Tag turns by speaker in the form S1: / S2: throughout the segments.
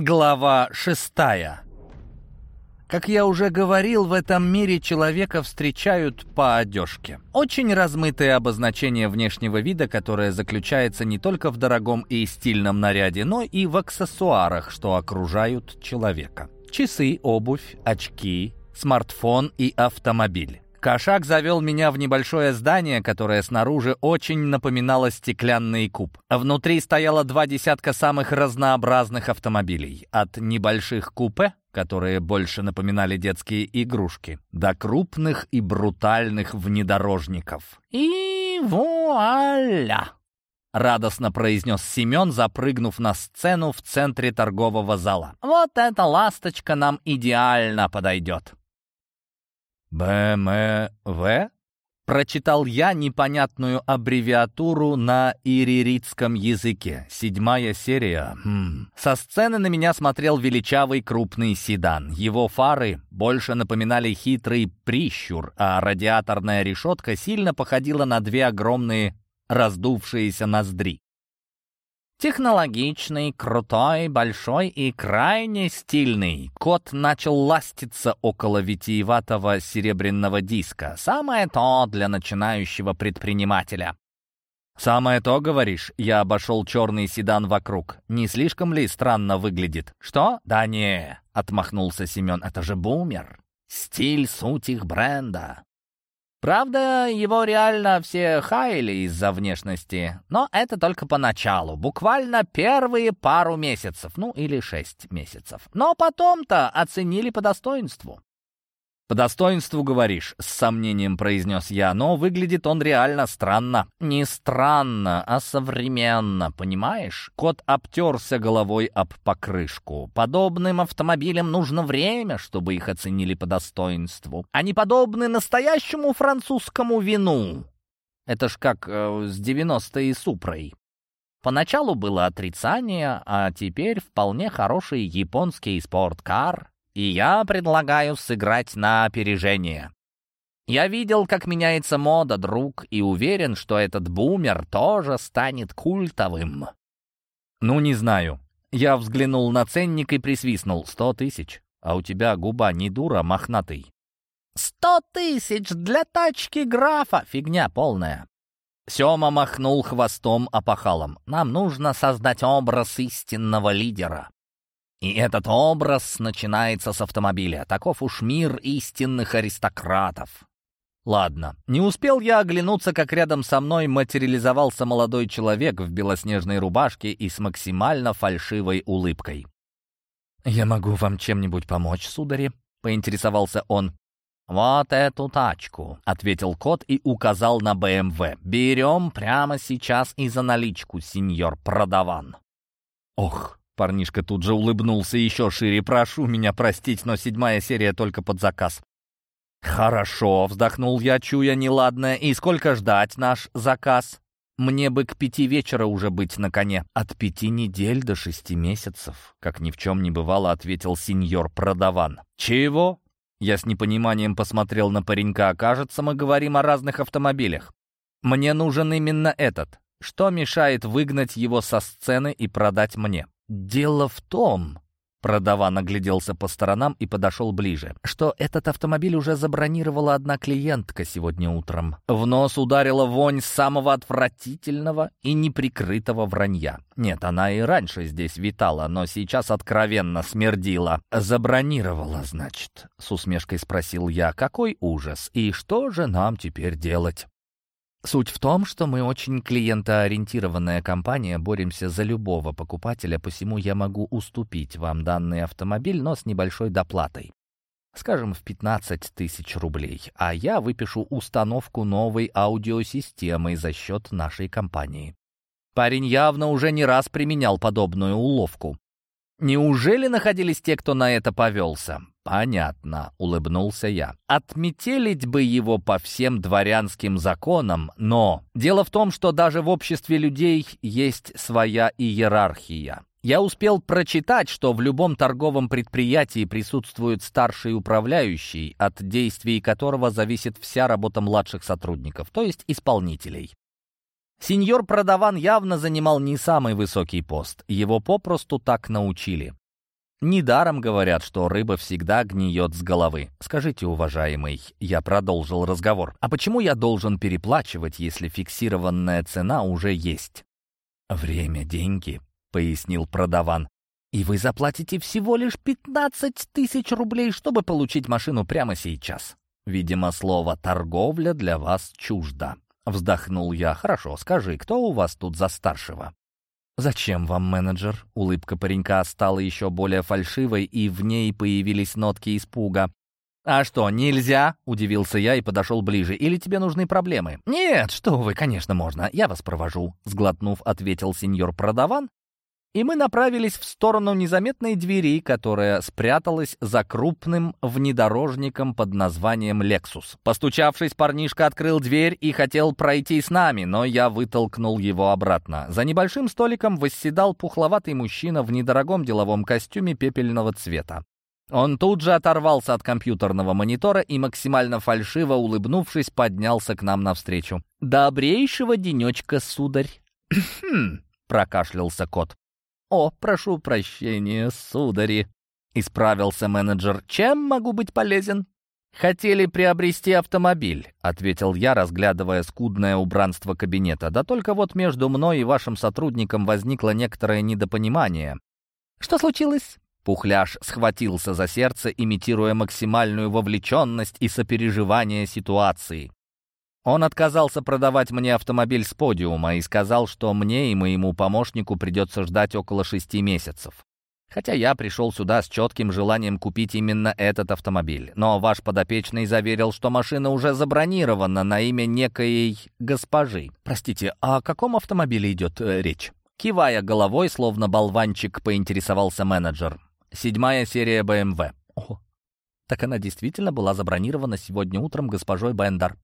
S1: Глава шестая. Как я уже говорил, в этом мире человека встречают по одежке. Очень размытое обозначение внешнего вида, которое заключается не только в дорогом и стильном наряде, но и в аксессуарах, что окружают человека. Часы, обувь, очки, смартфон и автомобиль. Кошак завел меня в небольшое здание, которое снаружи очень напоминало стеклянный куб. Внутри стояло два десятка самых разнообразных автомобилей. От небольших купе, которые больше напоминали детские игрушки, до крупных и брутальных внедорожников. «И вуаля!» — радостно произнес Семен, запрыгнув на сцену в центре торгового зала. «Вот эта ласточка нам идеально подойдет!» БМВ? Прочитал я непонятную аббревиатуру на ириритском языке. Седьмая серия. Хм. Со сцены на меня смотрел величавый крупный седан. Его фары больше напоминали хитрый прищур, а радиаторная решетка сильно походила на две огромные раздувшиеся ноздри. Технологичный, крутой, большой и крайне стильный. Кот начал ластиться около витиеватого серебряного диска. Самое то для начинающего предпринимателя. «Самое то, говоришь?» Я обошел черный седан вокруг. «Не слишком ли странно выглядит?» «Что?» «Да не», — отмахнулся Семен, — «это же бумер. Стиль — суть их бренда. Правда, его реально все хаяли из-за внешности, но это только поначалу, буквально первые пару месяцев, ну или шесть месяцев. Но потом-то оценили по достоинству. «По достоинству, говоришь», — с сомнением произнес я, «но выглядит он реально странно». «Не странно, а современно, понимаешь?» Кот обтерся головой об покрышку. «Подобным автомобилям нужно время, чтобы их оценили по достоинству. Они подобны настоящему французскому вину». Это ж как э, с 90-й Супрой. Поначалу было отрицание, а теперь вполне хороший японский спорткар и я предлагаю сыграть на опережение. Я видел, как меняется мода, друг, и уверен, что этот бумер тоже станет культовым. Ну, не знаю. Я взглянул на ценник и присвистнул. Сто тысяч. А у тебя губа не дура, мохнатый. Сто тысяч для тачки графа! Фигня полная. Сёма махнул хвостом опахалом. Нам нужно создать образ истинного лидера. И этот образ начинается с автомобиля. Таков уж мир истинных аристократов. Ладно, не успел я оглянуться, как рядом со мной материализовался молодой человек в белоснежной рубашке и с максимально фальшивой улыбкой. «Я могу вам чем-нибудь помочь, судари?» — поинтересовался он. «Вот эту тачку», — ответил кот и указал на БМВ. «Берем прямо сейчас и за наличку, сеньор продаван». «Ох, Парнишка тут же улыбнулся еще шире. «Прошу меня простить, но седьмая серия только под заказ». «Хорошо», — вздохнул я, чуя неладное. «И сколько ждать наш заказ?» «Мне бы к пяти вечера уже быть на коне». «От пяти недель до шести месяцев», — как ни в чем не бывало, ответил сеньор Продаван. «Чего?» Я с непониманием посмотрел на паренька. «Кажется, мы говорим о разных автомобилях. Мне нужен именно этот. Что мешает выгнать его со сцены и продать мне?» «Дело в том...» Продаван огляделся по сторонам и подошел ближе. Что этот автомобиль уже забронировала одна клиентка сегодня утром. В нос ударила вонь самого отвратительного и неприкрытого вранья. Нет, она и раньше здесь витала, но сейчас откровенно смердила. «Забронировала, значит?» — с усмешкой спросил я. «Какой ужас! И что же нам теперь делать?» Суть в том, что мы очень клиентоориентированная компания, боремся за любого покупателя, посему я могу уступить вам данный автомобиль, но с небольшой доплатой. Скажем, в 15 тысяч рублей, а я выпишу установку новой аудиосистемы за счет нашей компании. Парень явно уже не раз применял подобную уловку. Неужели находились те, кто на это повелся? «Понятно», — улыбнулся я. «Отметелить бы его по всем дворянским законам, но дело в том, что даже в обществе людей есть своя иерархия. Я успел прочитать, что в любом торговом предприятии присутствует старший управляющий, от действий которого зависит вся работа младших сотрудников, то есть исполнителей. Сеньор Продаван явно занимал не самый высокий пост, его попросту так научили. Недаром говорят, что рыба всегда гниет с головы. Скажите, уважаемый, я продолжил разговор, а почему я должен переплачивать, если фиксированная цена уже есть? Время — деньги, — пояснил продаван. И вы заплатите всего лишь 15 тысяч рублей, чтобы получить машину прямо сейчас. Видимо, слово «торговля» для вас чуждо. Вздохнул я. «Хорошо, скажи, кто у вас тут за старшего?» «Зачем вам менеджер?» Улыбка паренька стала еще более фальшивой, и в ней появились нотки испуга. «А что, нельзя?» — удивился я и подошел ближе. «Или тебе нужны проблемы?» «Нет, что вы, конечно, можно. Я вас провожу», — сглотнув, ответил сеньор Продаван и мы направились в сторону незаметной двери, которая спряталась за крупным внедорожником под названием «Лексус». Постучавшись, парнишка открыл дверь и хотел пройти с нами, но я вытолкнул его обратно. За небольшим столиком восседал пухловатый мужчина в недорогом деловом костюме пепельного цвета. Он тут же оторвался от компьютерного монитора и, максимально фальшиво улыбнувшись, поднялся к нам навстречу. «Добрейшего денечка, сударь!» «Хм!» — прокашлялся кот. «О, прошу прощения, судари», — исправился менеджер. «Чем могу быть полезен?» «Хотели приобрести автомобиль», — ответил я, разглядывая скудное убранство кабинета. «Да только вот между мной и вашим сотрудником возникло некоторое недопонимание». «Что случилось?» Пухляш схватился за сердце, имитируя максимальную вовлеченность и сопереживание ситуации. Он отказался продавать мне автомобиль с подиума и сказал, что мне и моему помощнику придется ждать около шести месяцев. Хотя я пришел сюда с четким желанием купить именно этот автомобиль. Но ваш подопечный заверил, что машина уже забронирована на имя некой госпожи. Простите, о каком автомобиле идет э, речь? Кивая головой, словно болванчик, поинтересовался менеджер. Седьмая серия BMW. О, так она действительно была забронирована сегодня утром госпожой Бендер.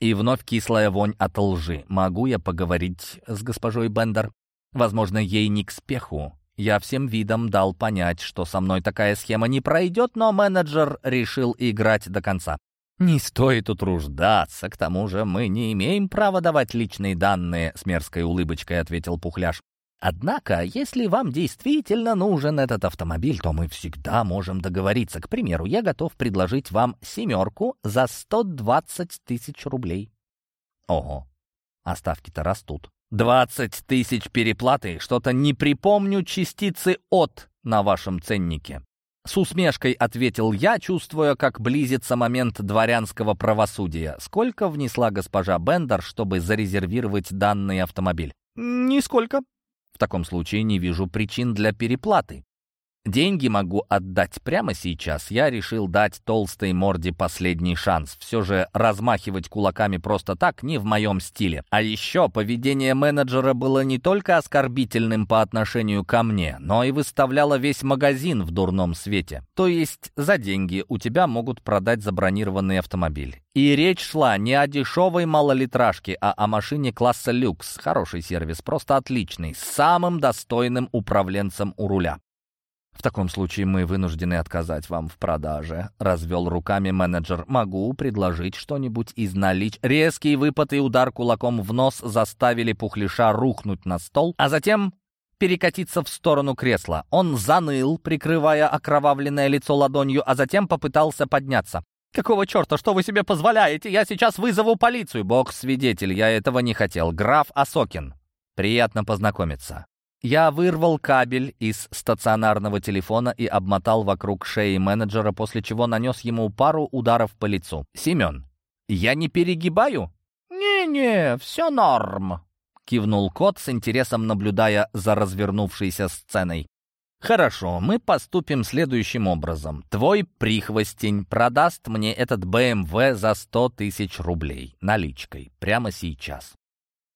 S1: И вновь кислая вонь от лжи. Могу я поговорить с госпожой Бендер? Возможно, ей не к спеху. Я всем видом дал понять, что со мной такая схема не пройдет, но менеджер решил играть до конца. «Не стоит утруждаться, к тому же мы не имеем права давать личные данные», — с мерзкой улыбочкой ответил Пухляш. Однако, если вам действительно нужен этот автомобиль, то мы всегда можем договориться. К примеру, я готов предложить вам «семерку» за 120 тысяч рублей. Ого, а ставки-то растут. 20 тысяч переплаты, что-то не припомню частицы «от» на вашем ценнике. С усмешкой ответил я, чувствуя, как близится момент дворянского правосудия. Сколько внесла госпожа Бендер, чтобы зарезервировать данный автомобиль? «Нисколько», в таком случае не вижу причин для переплаты. Деньги могу отдать прямо сейчас. Я решил дать толстой морде последний шанс. Все же размахивать кулаками просто так не в моем стиле. А еще поведение менеджера было не только оскорбительным по отношению ко мне, но и выставляло весь магазин в дурном свете. То есть за деньги у тебя могут продать забронированный автомобиль. И речь шла не о дешевой малолитражке, а о машине класса люкс. Хороший сервис, просто отличный, с самым достойным управленцем у руля. «В таком случае мы вынуждены отказать вам в продаже», — развел руками менеджер. «Могу предложить что-нибудь из налич...» Резкий выпад и удар кулаком в нос заставили Пухлиша рухнуть на стол, а затем перекатиться в сторону кресла. Он заныл, прикрывая окровавленное лицо ладонью, а затем попытался подняться. «Какого черта? Что вы себе позволяете? Я сейчас вызову полицию!» «Бог свидетель, я этого не хотел. Граф Осокин. Приятно познакомиться». Я вырвал кабель из стационарного телефона и обмотал вокруг шеи менеджера, после чего нанес ему пару ударов по лицу. «Семен, я не перегибаю?» «Не-не, все норм», — кивнул кот с интересом, наблюдая за развернувшейся сценой. «Хорошо, мы поступим следующим образом. Твой прихвостень продаст мне этот БМВ за сто тысяч рублей наличкой прямо сейчас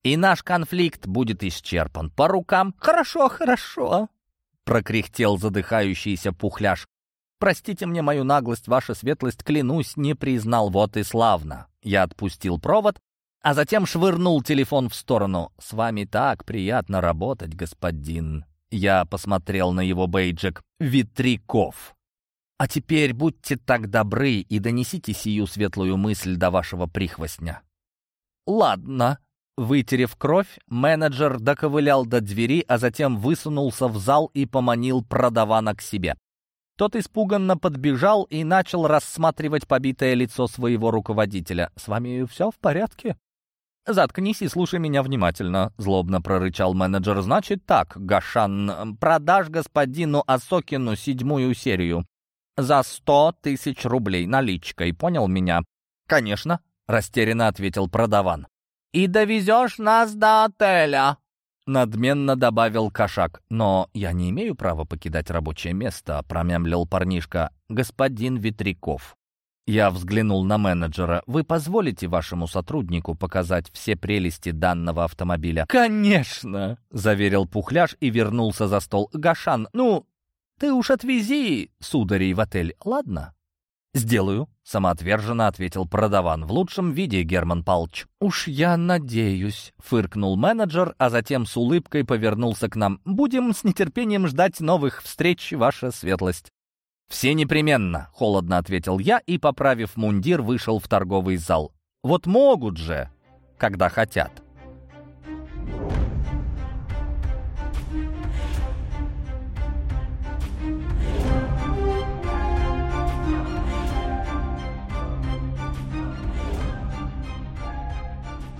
S1: и наш конфликт будет исчерпан. По рукам «Хорошо, хорошо», — прокряхтел задыхающийся пухляш. «Простите мне мою наглость, ваша светлость, клянусь, не признал, вот и славно». Я отпустил провод, а затем швырнул телефон в сторону. «С вами так приятно работать, господин». Я посмотрел на его бейджик. «Ветряков». «А теперь будьте так добры и донесите сию светлую мысль до вашего прихвостня». «Ладно», Вытерев кровь, менеджер доковылял до двери, а затем высунулся в зал и поманил продавана к себе. Тот испуганно подбежал и начал рассматривать побитое лицо своего руководителя. «С вами все в порядке?» «Заткнись и слушай меня внимательно», — злобно прорычал менеджер. «Значит так, Гашан, продашь господину Асокину седьмую серию за сто тысяч рублей наличкой, понял меня?» «Конечно», — растерянно ответил продаван. «И довезешь нас до отеля», — надменно добавил кошак. «Но я не имею права покидать рабочее место», — промямлил парнишка. «Господин Ветряков». Я взглянул на менеджера. «Вы позволите вашему сотруднику показать все прелести данного автомобиля?» «Конечно!» — заверил Пухляш и вернулся за стол. «Гашан, ну, ты уж отвези сударей в отель, ладно?» «Сделаю», — самоотверженно ответил продаван. «В лучшем виде, Герман Палч». «Уж я надеюсь», — фыркнул менеджер, а затем с улыбкой повернулся к нам. «Будем с нетерпением ждать новых встреч, ваша светлость». «Все непременно», — холодно ответил я и, поправив мундир, вышел в торговый зал. «Вот могут же, когда хотят».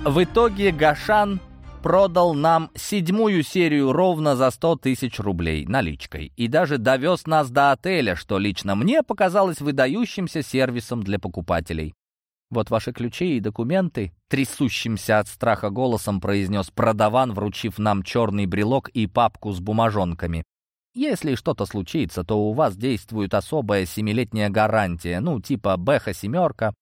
S1: В итоге Гашан продал нам седьмую серию ровно за 100 тысяч рублей наличкой и даже довез нас до отеля, что лично мне показалось выдающимся сервисом для покупателей. «Вот ваши ключи и документы», — трясущимся от страха голосом произнес продаван, вручив нам черный брелок и папку с бумажонками. «Если что-то случится, то у вас действует особая семилетняя гарантия, ну, типа Бэха-семерка,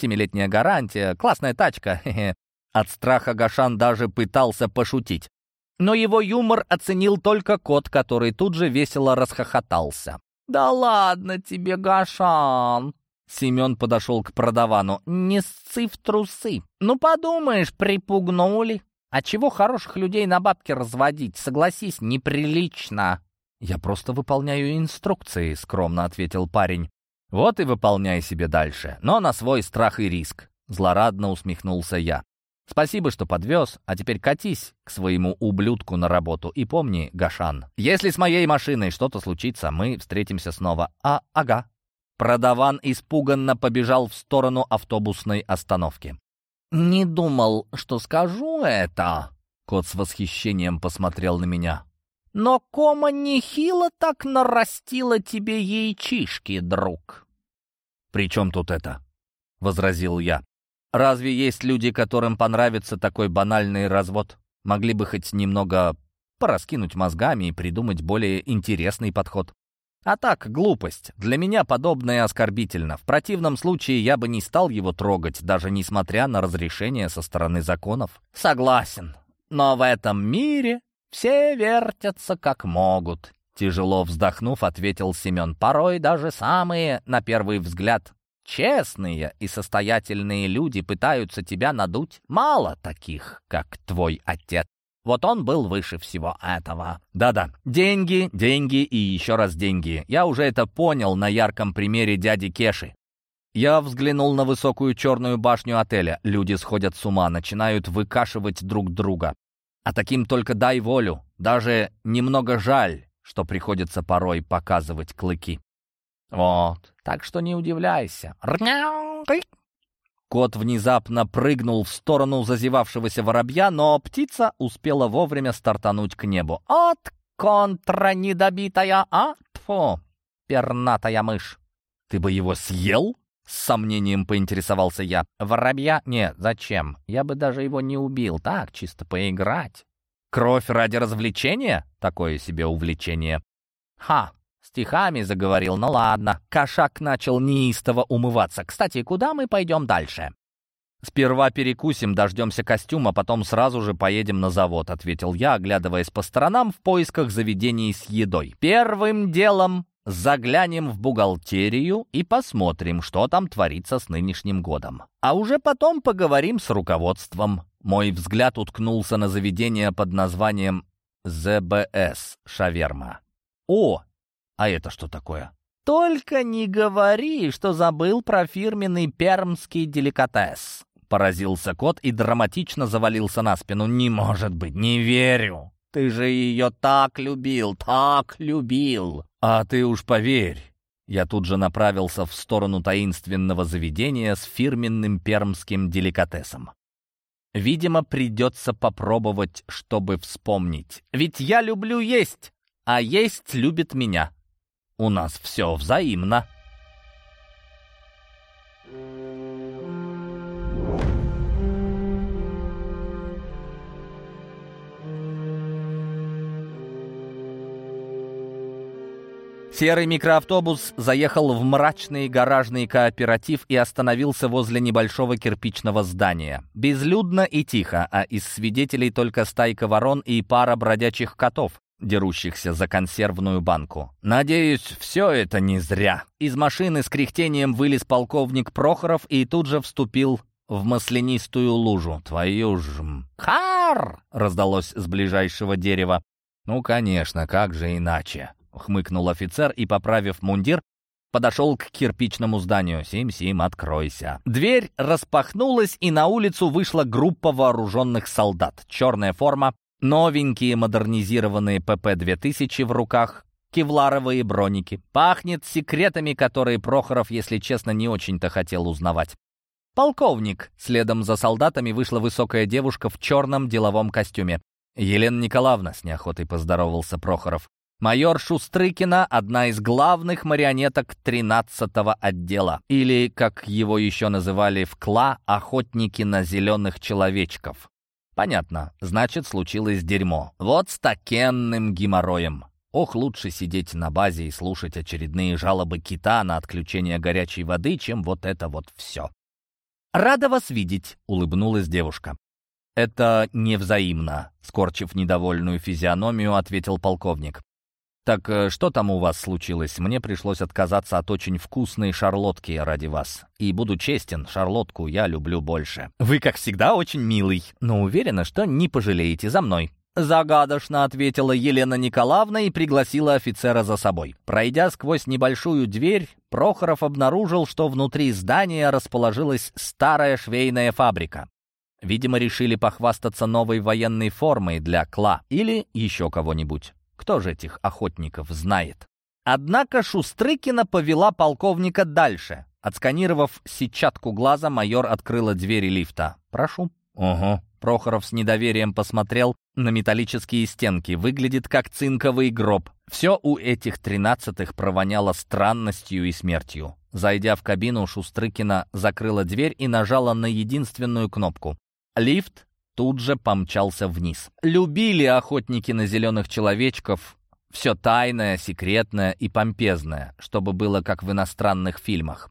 S1: семилетняя гарантия, классная тачка, хе -хе. От страха Гашан даже пытался пошутить. Но его юмор оценил только кот, который тут же весело расхохотался. «Да ладно тебе, Гашан!» Семен подошел к продавану. «Не сцы в трусы. Ну, подумаешь, припугнули. А чего хороших людей на бабки разводить? Согласись, неприлично». «Я просто выполняю инструкции», — скромно ответил парень. «Вот и выполняй себе дальше, но на свой страх и риск», — злорадно усмехнулся я. Спасибо, что подвез, а теперь катись к своему ублюдку на работу. И помни, Гашан, если с моей машиной что-то случится, мы встретимся снова. А, ага. Продаван испуганно побежал в сторону автобусной остановки. «Не думал, что скажу это», — кот с восхищением посмотрел на меня. «Но кома нехило так нарастила тебе яйчишки, друг». «При чем тут это?» — возразил я. Разве есть люди, которым понравится такой банальный развод? Могли бы хоть немного пораскинуть мозгами и придумать более интересный подход. А так, глупость. Для меня подобное оскорбительно. В противном случае я бы не стал его трогать, даже несмотря на разрешение со стороны законов. Согласен. Но в этом мире все вертятся как могут. Тяжело вздохнув, ответил Семен. Порой даже самые, на первый взгляд, Честные и состоятельные люди пытаются тебя надуть. Мало таких, как твой отец. Вот он был выше всего этого. Да-да, деньги, деньги и еще раз деньги. Я уже это понял на ярком примере дяди Кеши. Я взглянул на высокую черную башню отеля. Люди сходят с ума, начинают выкашивать друг друга. А таким только дай волю. Даже немного жаль, что приходится порой показывать клыки. Вот, так что не удивляйся. Кот внезапно прыгнул в сторону зазевавшегося воробья, но птица успела вовремя стартануть к небу. «От контра недобитая, а? Тьфу, пернатая мышь!» «Ты бы его съел?» — с сомнением поинтересовался я. «Воробья? Нет, зачем? Я бы даже его не убил. Так, чисто поиграть». «Кровь ради развлечения? Такое себе увлечение». «Ха, Стихами заговорил, ну ладно. Кошак начал неистово умываться. Кстати, куда мы пойдем дальше? «Сперва перекусим, дождемся костюма, потом сразу же поедем на завод», — ответил я, оглядываясь по сторонам в поисках заведений с едой. «Первым делом заглянем в бухгалтерию и посмотрим, что там творится с нынешним годом. А уже потом поговорим с руководством». Мой взгляд уткнулся на заведение под названием «ЗБС Шаверма». «О, а это что такое? Только не говори, что забыл про фирменный пермский деликатес. Поразился кот и драматично завалился на спину. Не может быть, не верю. Ты же ее так любил, так любил. А ты уж поверь, Я тут же направился в сторону таинственного заведения с фирменным пермским деликатесом. Видимо, придется попробовать, чтобы вспомнить. Ведь я люблю есть, а есть любит меня. У нас все взаимно. Серый микроавтобус заехал в мрачный гаражный кооператив и остановился возле небольшого кирпичного здания. Безлюдно и тихо, а из свидетелей только стайка ворон и пара бродячих котов, дерущихся за консервную банку. «Надеюсь, все это не зря». Из машины с кряхтением вылез полковник Прохоров и тут же вступил в маслянистую лужу. «Твою ж...» «Хар!» — раздалось с ближайшего дерева. «Ну, конечно, как же иначе?» хмыкнул офицер и, поправив мундир, подошел к кирпичному зданию. «Сим-Сим, откройся». Дверь распахнулась, и на улицу вышла группа вооруженных солдат. Черная форма, новенькие модернизированные ПП-2000 в руках, кевларовые броники. Пахнет секретами, которые Прохоров, если честно, не очень-то хотел узнавать. «Полковник!» Следом за солдатами вышла высокая девушка в черном деловом костюме. «Елена Николаевна», — с неохотой поздоровался Прохоров. Майор Шустрыкина — одна из главных марионеток 13-го отдела, или, как его еще называли в КЛА, охотники на зеленых человечков. Понятно, значит, случилось дерьмо. Вот с такенным геморроем. Ох, лучше сидеть на базе и слушать очередные жалобы кита на отключение горячей воды, чем вот это вот все. «Рада вас видеть», — улыбнулась девушка. «Это невзаимно», — скорчив недовольную физиономию, ответил полковник. «Так э, что там у вас случилось? Мне пришлось отказаться от очень вкусной шарлотки ради вас. И буду честен, шарлотку я люблю больше. Вы, как всегда, очень милый, но уверена, что не пожалеете за мной». Загадочно ответила Елена Николаевна и пригласила офицера за собой. Пройдя сквозь небольшую дверь, Прохоров обнаружил, что внутри здания расположилась старая швейная фабрика. Видимо, решили похвастаться новой военной формой для Кла или еще кого-нибудь. Кто же этих охотников знает? Однако Шустрыкина повела полковника дальше. Отсканировав сетчатку глаза, майор открыла двери лифта. «Прошу». «Ого». Прохоров с недоверием посмотрел на металлические стенки. Выглядит как цинковый гроб. Все у этих тринадцатых провоняло странностью и смертью. Зайдя в кабину, Шустрыкина закрыла дверь и нажала на единственную кнопку. Лифт тут же помчался вниз. Любили охотники на зеленых человечков все тайное, секретное и помпезное, чтобы было как в иностранных фильмах.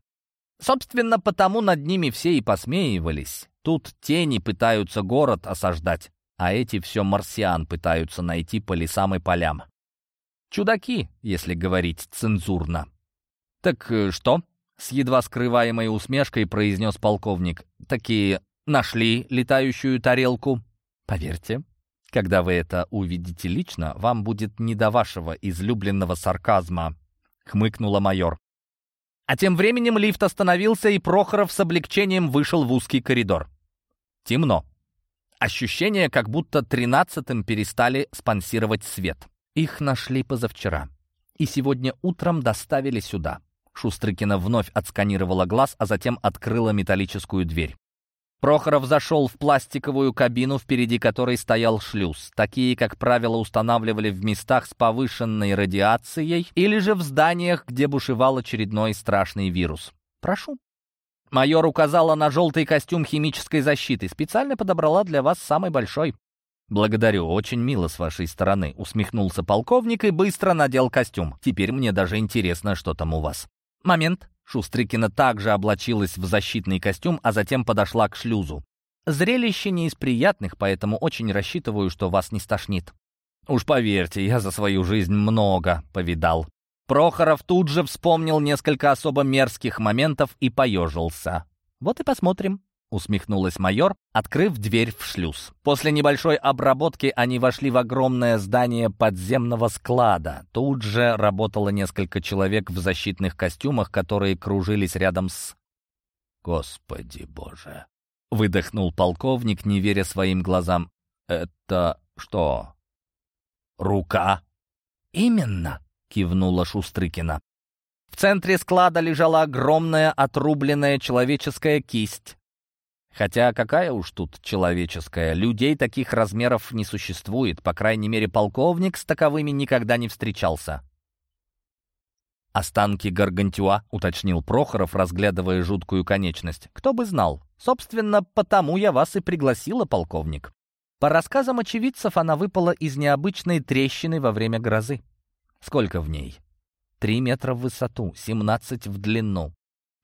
S1: Собственно, потому над ними все и посмеивались. Тут тени пытаются город осаждать, а эти все марсиан пытаются найти по лесам и полям. Чудаки, если говорить цензурно. «Так э, что?» — с едва скрываемой усмешкой произнес полковник. «Такие нашли летающую тарелку. Поверьте, когда вы это увидите лично, вам будет не до вашего излюбленного сарказма», — хмыкнула майор. А тем временем лифт остановился, и Прохоров с облегчением вышел в узкий коридор. Темно. Ощущение, как будто тринадцатым перестали спонсировать свет. Их нашли позавчера. И сегодня утром доставили сюда. Шустрыкина вновь отсканировала глаз, а затем открыла металлическую дверь. Прохоров зашел в пластиковую кабину, впереди которой стоял шлюз. Такие, как правило, устанавливали в местах с повышенной радиацией или же в зданиях, где бушевал очередной страшный вирус. «Прошу». Майор указала на желтый костюм химической защиты. «Специально подобрала для вас самый большой». «Благодарю, очень мило с вашей стороны», — усмехнулся полковник и быстро надел костюм. «Теперь мне даже интересно, что там у вас». «Момент», Шустрыкина также облачилась в защитный костюм, а затем подошла к шлюзу. Зрелище не из приятных, поэтому очень рассчитываю, что вас не стошнит. Уж поверьте, я за свою жизнь много повидал. Прохоров тут же вспомнил несколько особо мерзких моментов и поежился. Вот и посмотрим усмехнулась майор, открыв дверь в шлюз. После небольшой обработки они вошли в огромное здание подземного склада. Тут же работало несколько человек в защитных костюмах, которые кружились рядом с... «Господи боже!» — выдохнул полковник, не веря своим глазам. «Это что? Рука?» «Именно!» — кивнула Шустрыкина. В центре склада лежала огромная отрубленная человеческая кисть. Хотя какая уж тут человеческая, людей таких размеров не существует, по крайней мере, полковник с таковыми никогда не встречался. «Останки Гаргантюа», — уточнил Прохоров, разглядывая жуткую конечность. «Кто бы знал. Собственно, потому я вас и пригласила, полковник. По рассказам очевидцев, она выпала из необычной трещины во время грозы. Сколько в ней? Три метра в высоту, семнадцать в длину.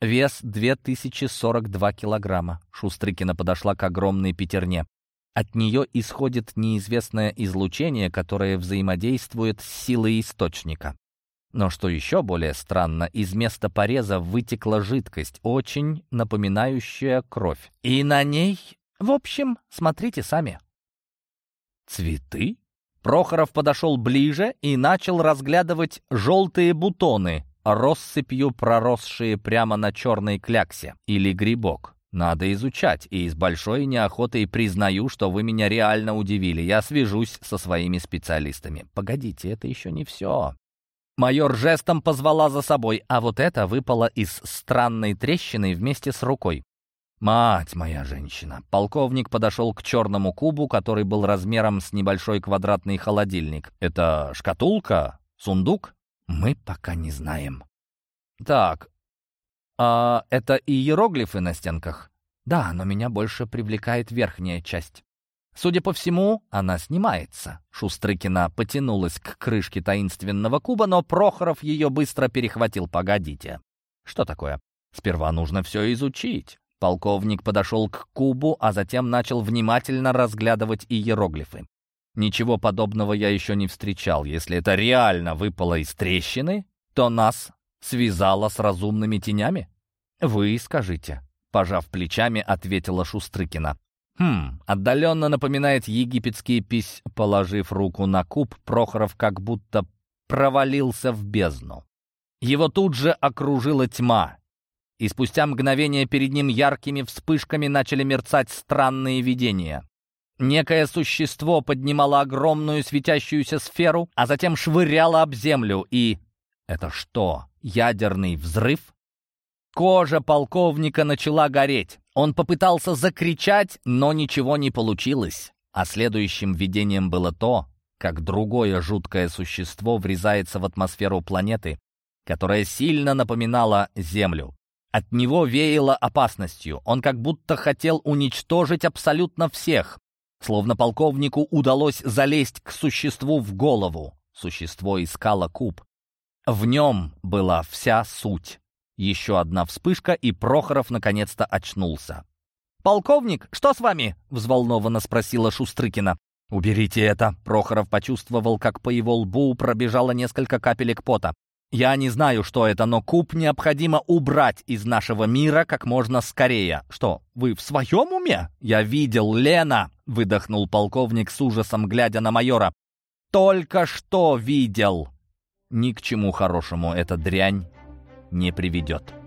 S1: Вес 2042 килограмма. Шустрыкина подошла к огромной пятерне. От нее исходит неизвестное излучение, которое взаимодействует с силой источника. Но что еще более странно, из места пореза вытекла жидкость, очень напоминающая кровь. И на ней, в общем, смотрите сами. Цветы? Прохоров подошел ближе и начал разглядывать желтые бутоны, россыпью проросшие прямо на черной кляксе, или грибок. Надо изучать, и с большой неохотой признаю, что вы меня реально удивили. Я свяжусь со своими специалистами. Погодите, это еще не все. Майор жестом позвала за собой, а вот это выпало из странной трещины вместе с рукой. «Мать моя женщина!» Полковник подошел к черному кубу, который был размером с небольшой квадратный холодильник. «Это шкатулка? Сундук?» «Мы пока не знаем». «Так, а это иероглифы на стенках?» «Да, но меня больше привлекает верхняя часть». Судя по всему, она снимается. Шустрыкина потянулась к крышке таинственного куба, но Прохоров ее быстро перехватил. «Погодите. Что такое? Сперва нужно все изучить. Полковник подошел к кубу, а затем начал внимательно разглядывать иероглифы. Ничего подобного я еще не встречал. Если это реально выпало из трещины, то нас связало с разумными тенями? Вы скажите. Пожав плечами, ответила Шустрыкина. Хм, отдаленно напоминает египетский пись. Положив руку на куб, Прохоров как будто провалился в бездну. Его тут же окружила тьма, и спустя мгновение перед ним яркими вспышками начали мерцать странные видения. Некое существо поднимало огромную светящуюся сферу, а затем швыряло об землю, и... Это что, ядерный взрыв? Кожа полковника начала гореть. Он попытался закричать, но ничего не получилось. А следующим видением было то, как другое жуткое существо врезается в атмосферу планеты, которая сильно напоминала Землю. От него веяло опасностью. Он как будто хотел уничтожить абсолютно всех. Словно полковнику удалось залезть к существу в голову. Существо искало куб. В нем была вся суть. Еще одна вспышка, и Прохоров наконец-то очнулся. «Полковник, что с вами?» — взволнованно спросила Шустрыкина. «Уберите это!» — Прохоров почувствовал, как по его лбу пробежало несколько капелек пота. Я не знаю, что это, но куб необходимо убрать из нашего мира как можно скорее. Что, вы в своем уме? Я видел Лена, выдохнул полковник с ужасом, глядя на майора. Только что видел. Ни к чему хорошему эта дрянь не приведет.